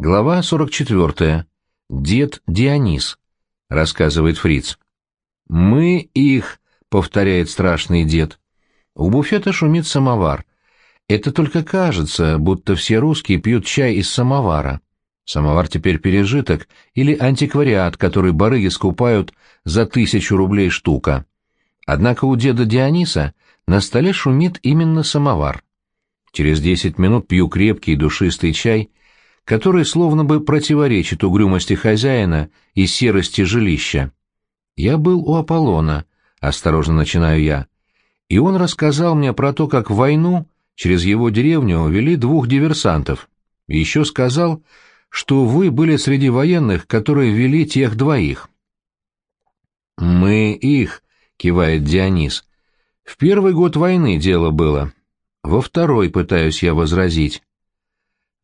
Глава 44. Дед Дионис, рассказывает Фриц. Мы их, повторяет страшный дед. У буфета шумит самовар. Это только кажется, будто все русские пьют чай из самовара. Самовар теперь пережиток или антиквариат, который барыги скупают за тысячу рублей штука. Однако у деда Диониса на столе шумит именно самовар. Через десять минут пью крепкий душистый чай, который словно бы противоречит угрюмости хозяина и серости жилища. Я был у Аполлона, осторожно начинаю я, и он рассказал мне про то, как в войну через его деревню вели двух диверсантов, и еще сказал, что вы были среди военных, которые вели тех двоих. «Мы их», — кивает Дионис. «В первый год войны дело было. Во второй пытаюсь я возразить.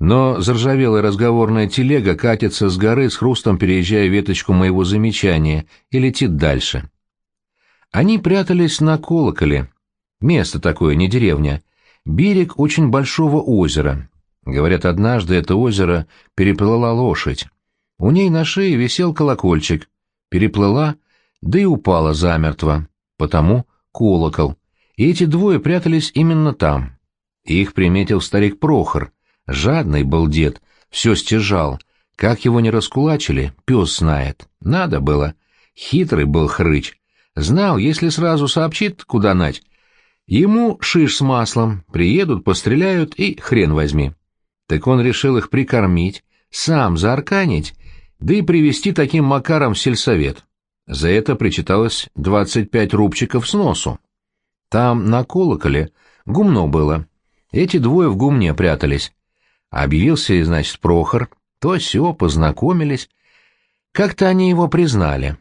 Но заржавелая разговорная телега катится с горы с хрустом, переезжая веточку моего замечания, и летит дальше. Они прятались на колоколе. Место такое, не деревня. Берег очень большого озера. Говорят, однажды это озеро переплыла лошадь. У ней на шее висел колокольчик. Переплыла, да и упала замертво. Потому колокол. И эти двое прятались именно там. Их приметил старик Прохор — Жадный был дед, все стяжал. Как его не раскулачили, пес знает. Надо было. Хитрый был хрыч. Знал, если сразу сообщит, куда нать. Ему шиш с маслом, приедут, постреляют и хрен возьми. Так он решил их прикормить, сам заарканить, да и привести таким макаром в сельсовет. За это причиталось двадцать пять рубчиков с носу. Там, на колоколе, гумно было. Эти двое в гумне прятались. Объявился, значит, Прохор, то все познакомились. Как-то они его признали.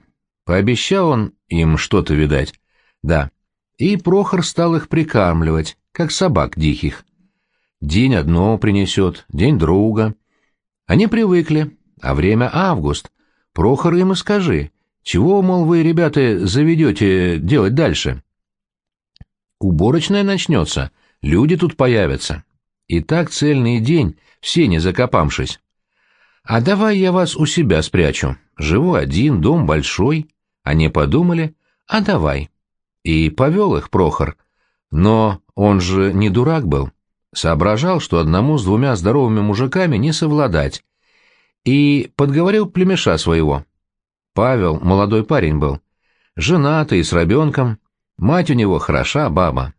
Пообещал он им что-то, видать. Да. И Прохор стал их прикармливать, как собак диких. День одно принесет, день друга. Они привыкли, а время август. Прохор им и скажи, чего, мол, вы, ребята, заведете делать дальше? Уборочная начнется, люди тут появятся. И так цельный день, все не закопавшись. А давай я вас у себя спрячу. Живу один, дом большой. Они подумали, а давай. И повел их Прохор. Но он же не дурак был. Соображал, что одному с двумя здоровыми мужиками не совладать. И подговорил племеша своего. Павел молодой парень был. Женатый, с ребенком. Мать у него хороша баба.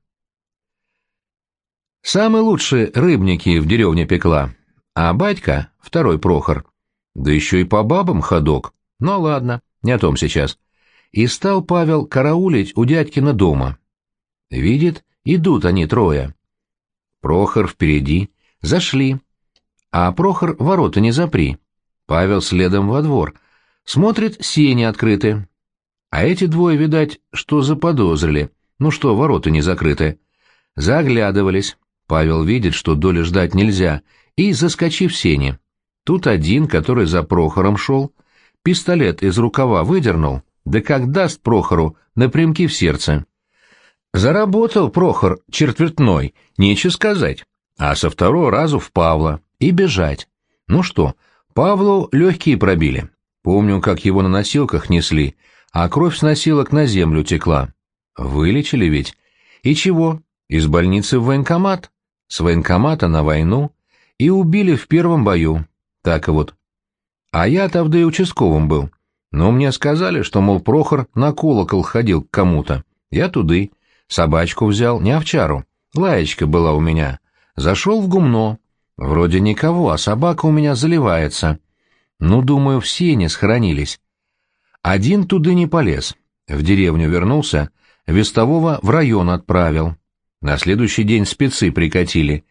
Самые лучшие рыбники в деревне пекла, а батька — второй Прохор. Да еще и по бабам ходок. Ну ладно, не о том сейчас. И стал Павел караулить у дядькина дома. Видит, идут они трое. Прохор впереди, зашли. А Прохор ворота не запри. Павел следом во двор. Смотрит, сени открыты. А эти двое, видать, что заподозрили. Ну что, ворота не закрыты. Заглядывались. Павел видит, что доли ждать нельзя, и, заскочив в сени. Тут один, который за Прохором шел, пистолет из рукава выдернул, да как даст Прохору напрямки в сердце. Заработал Прохор четвертной, нечего сказать, а со второго разу в Павла, и бежать. Ну что, Павлу легкие пробили. Помню, как его на носилках несли, а кровь с носилок на землю текла. Вылечили ведь. И чего? Из больницы в военкомат? С военкомата на войну и убили в первом бою. Так и вот. А я тогда и участковым был. Но мне сказали, что, мол, Прохор на колокол ходил к кому-то. Я туды. Собачку взял, не овчару. Лаечка была у меня. Зашел в гумно. Вроде никого, а собака у меня заливается. Ну, думаю, все не схоронились. Один туды не полез. В деревню вернулся, вестового в район отправил. На следующий день спецы прикатили.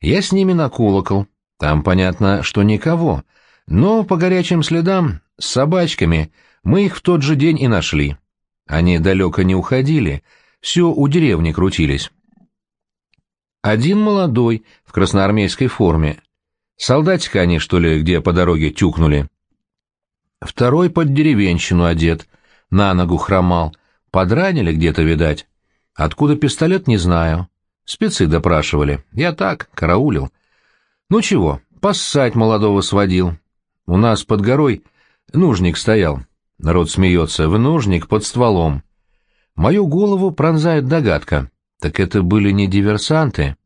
Я с ними на колокол. Там понятно, что никого. Но по горячим следам, с собачками, мы их в тот же день и нашли. Они далеко не уходили, все у деревни крутились. Один молодой, в красноармейской форме. Солдатика они, что ли, где по дороге тюкнули. Второй под деревенщину одет, на ногу хромал. Подранили где-то, видать. Откуда пистолет, не знаю. Спецы допрашивали. Я так, караулил. Ну чего, поссать молодого сводил. У нас под горой нужник стоял. Народ смеется. В нужник под стволом. Мою голову пронзает догадка. Так это были не диверсанты?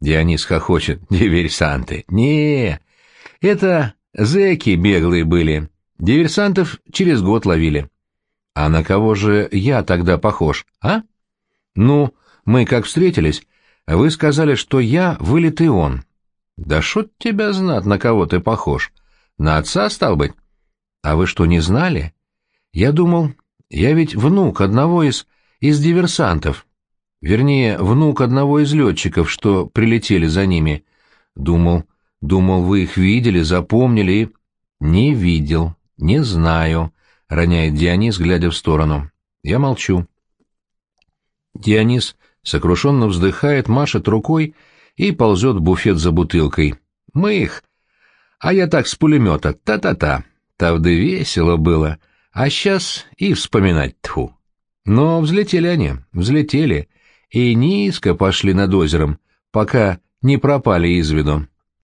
Дионис хохочет. Диверсанты. не это зэки беглые были. Диверсантов через год ловили. А на кого же я тогда похож, а? Ну, мы как встретились, вы сказали, что я вылитый он. Да шут тебя знат, на кого ты похож. На отца, стал быть? А вы что, не знали? Я думал, я ведь внук одного из... из диверсантов. Вернее, внук одного из летчиков, что прилетели за ними. Думал, думал, вы их видели, запомнили и... Не видел, не знаю, — роняет Дионис, глядя в сторону. Я молчу. Дионис сокрушенно вздыхает, машет рукой и ползет в буфет за бутылкой. Мы их. А я так с пулемета, та-та-та. Тавды весело было. А сейчас и вспоминать тьфу. Но взлетели они, взлетели, и низко пошли над озером, пока не пропали из виду.